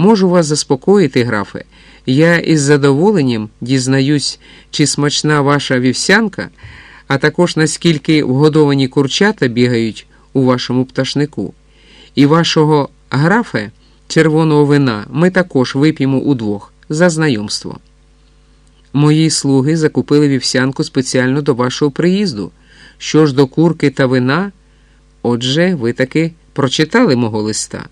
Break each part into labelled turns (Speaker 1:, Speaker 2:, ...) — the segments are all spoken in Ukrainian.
Speaker 1: Можу вас заспокоїти, графе. Я із задоволенням дізнаюсь, чи смачна ваша вівсянка, а також наскільки вгодовані курчата бігають у вашому пташнику. І вашого графе червоного вина ми також вип'ємо удвох за знайомство. Мої слуги закупили вівсянку спеціально до вашого приїзду. Що ж до курки та вина, отже, ви таки прочитали мого листа.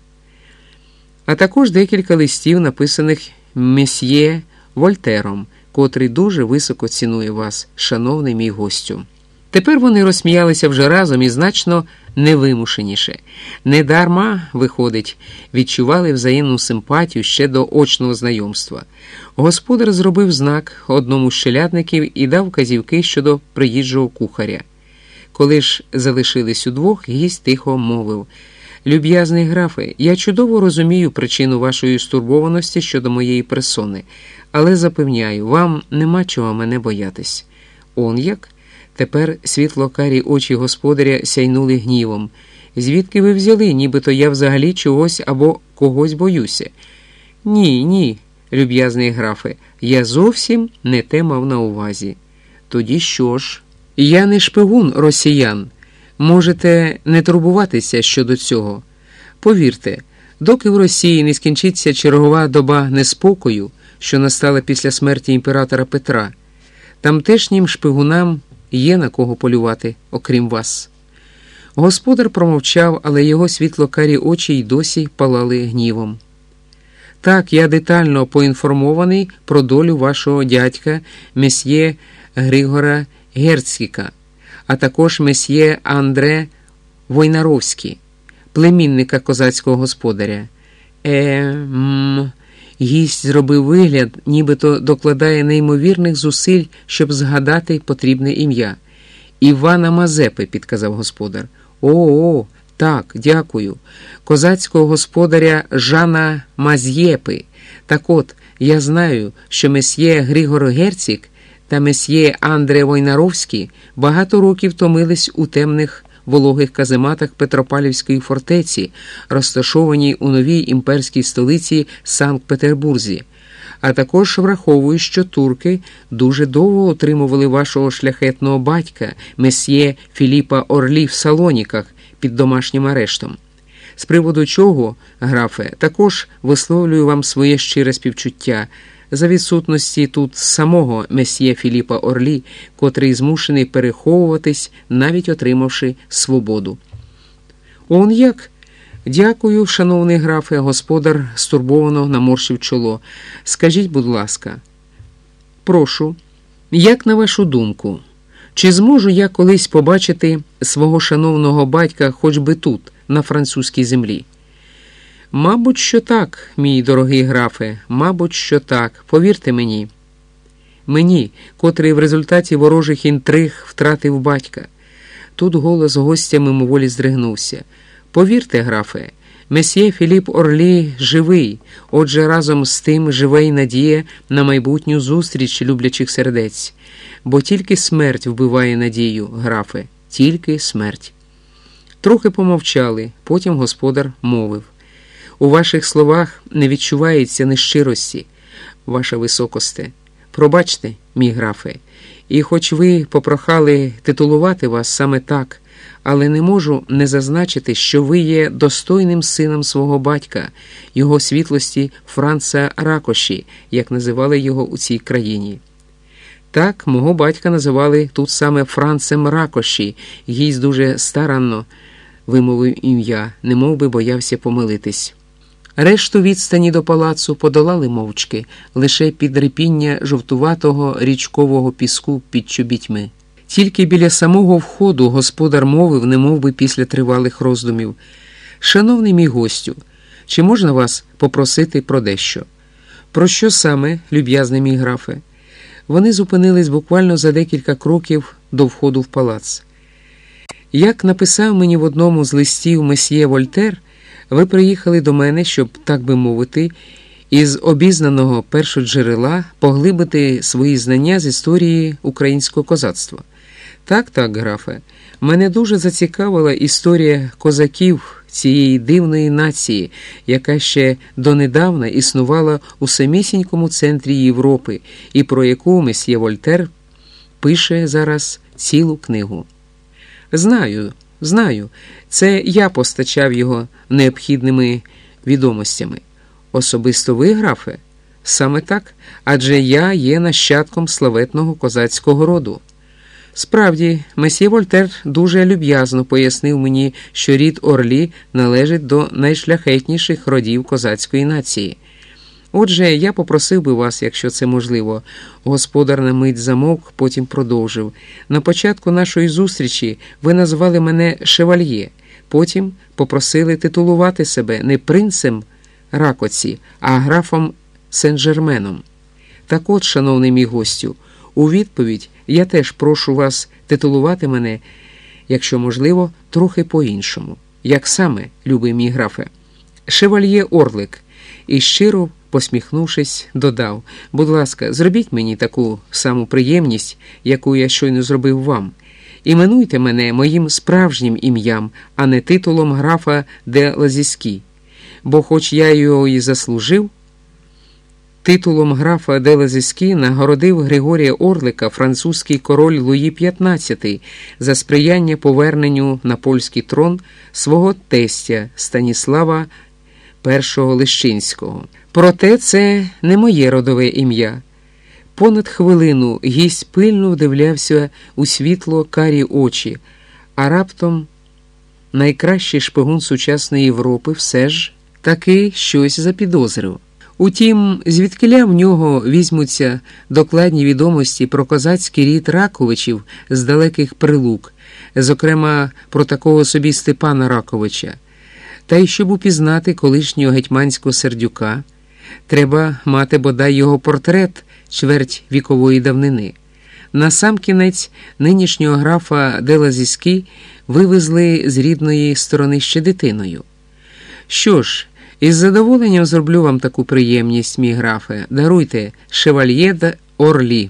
Speaker 1: А також декілька листів, написаних месьє Вольтером, котрий дуже високо цінує вас, шановний мій гостю. Тепер вони розсміялися вже разом і значно невимушеніше. Недарма, виходить, відчували взаємну симпатію ще до очного знайомства. Господар зробив знак одному з щелядників і дав казівки щодо приїжджого кухаря. Коли ж залишились удвох, гість тихо мовив. Люб'язний графе, я чудово розумію причину вашої стурбованості щодо моєї персони, але запевняю, вам нема чого мене боятись. Он як? Тепер світло-карі очі господаря сяйнули гнівом. Звідки ви взяли, нібито я взагалі чогось або когось боюся? Ні, ні, люб'язний графе, я зовсім не те мав на увазі. Тоді що ж? Я не шпигун росіян. Можете не турбуватися щодо цього. Повірте, доки в Росії не скінчиться чергова доба неспокою, що настала після смерті імператора Петра, тамтешнім шпигунам є на кого полювати, окрім вас. Господар промовчав, але його світло-карі очі й досі палали гнівом. Так, я детально поінформований про долю вашого дядька, месьє Григора Герцкіка, а також месьє Андре Войнаровський, племінника козацького господаря. Ем, гість зробив вигляд, нібито докладає неймовірних зусиль, щоб згадати потрібне ім'я. Івана Мазепи, підказав господар. О, о, так, дякую. Козацького господаря Жана Мазєпи. Так от, я знаю, що месьє Григор Герцік та месьє Андре Войнаровський багато років томились у темних вологих казематах Петропалівської фортеці, розташованій у новій імперській столиці Санкт-Петербурзі. А також враховую, що турки дуже довго отримували вашого шляхетного батька, месьє Філіпа Орлі в Салоніках під домашнім арештом. З приводу чого, графе, також висловлюю вам своє щире співчуття за відсутності тут самого месьє Філіпа Орлі, котрий змушений переховуватись, навіть отримавши свободу. Он як? Дякую, шановний графе, господар стурбовано наморщив чоло. Скажіть, будь ласка, прошу, як на вашу думку, чи зможу я колись побачити свого шановного батька хоч би тут, на французькій землі? Мабуть, що так, мій дорогий графе, мабуть, що так. Повірте мені. Мені, котрий в результаті ворожих інтриг втратив батька. Тут голос гостя мимоволі здригнувся. Повірте, графе, месьє Філіп Орлі живий, отже, разом з тим живе й надія на майбутню зустріч люблячих сердець, бо тільки смерть вбиває надію, графе, тільки смерть. Трохи помовчали, потім господар мовив. У ваших словах не відчувається нещирості, ваша високосте. Пробачте, мій графе, і хоч ви попрохали титулувати вас саме так, але не можу не зазначити, що ви є достойним сином свого батька, його світлості Франца Ракоші, як називали його у цій країні. Так, мого батька називали тут саме Францем Ракоші, гість дуже старанно вимовив ім'я, немов би боявся помилитись. Решту відстані до палацу подолали мовчки лише під репіння жовтуватого річкового піску під чобітьми. Тільки біля самого входу господар мовив, немов би після тривалих роздумів. Шановний мій гостю, чи можна вас попросити про дещо? Про що саме, люб'язний мій графе? Вони зупинились буквально за декілька кроків до входу в палац. Як написав мені в одному з листів месьє Вольтер, ви приїхали до мене, щоб, так би мовити, із обізнаного першоджерела поглибити свої знання з історії українського козацтва. Так, так, графе, мене дуже зацікавила історія козаків цієї дивної нації, яка ще донедавна існувала у самісінькому центрі Європи, і про яку месьє Вольтер пише зараз цілу книгу. Знаю, знаю, це я постачав його необхідними відомостями. Особисто ви, графе? Саме так, адже я є нащадком славетного козацького роду. Справді, месьє Вольтер дуже люб'язно пояснив мені, що рід Орлі належить до найшляхетніших родів козацької нації. Отже, я попросив би вас, якщо це можливо. Господар на мить замовк, потім продовжив. На початку нашої зустрічі ви назвали мене шевальє, потім попросили титулувати себе не принцем Ракоці, а графом Сен-Жерменом. Так от, шановний мій гостю, у відповідь я теж прошу вас титулувати мене, якщо можливо, трохи по-іншому. Як саме, любий мій графе, шевальє Орлик, і щиро посміхнувшись, додав: будь ласка, зробіть мені таку саму приємність, яку я щойно зробив вам. Іменуйте мене моїм справжнім ім'ям, а не титулом графа де Лазіскі. Бо, хоч я його і заслужив, титулом графа де Лазіскі нагородив Григорія Орлика французький король Луї XV за сприяння поверненню на польський трон свого тестя Станіслава І Лищинського. Проте це не моє родове ім'я. Понад хвилину гість пильно вдивлявся у світло карі очі, а раптом найкращий шпигун сучасної Європи все ж таки щось запідозрив. Утім, звідкиля в нього візьмуться докладні відомості про козацький рід Раковичів з далеких прилук, зокрема про такого собі Степана Раковича. Та й щоб упізнати колишнього гетьманського сердюка, треба мати бодай його портрет чверть вікової давнини. Насамкінець нинішнього графа Делазіський вивезли з рідної сторони ще дитиною. Що ж, із задоволенням зроблю вам таку приємність, мій графе, даруйте шевальє Орлі.